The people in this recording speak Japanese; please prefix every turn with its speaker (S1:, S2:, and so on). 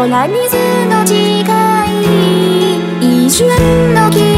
S1: ほら水の誓い一瞬の君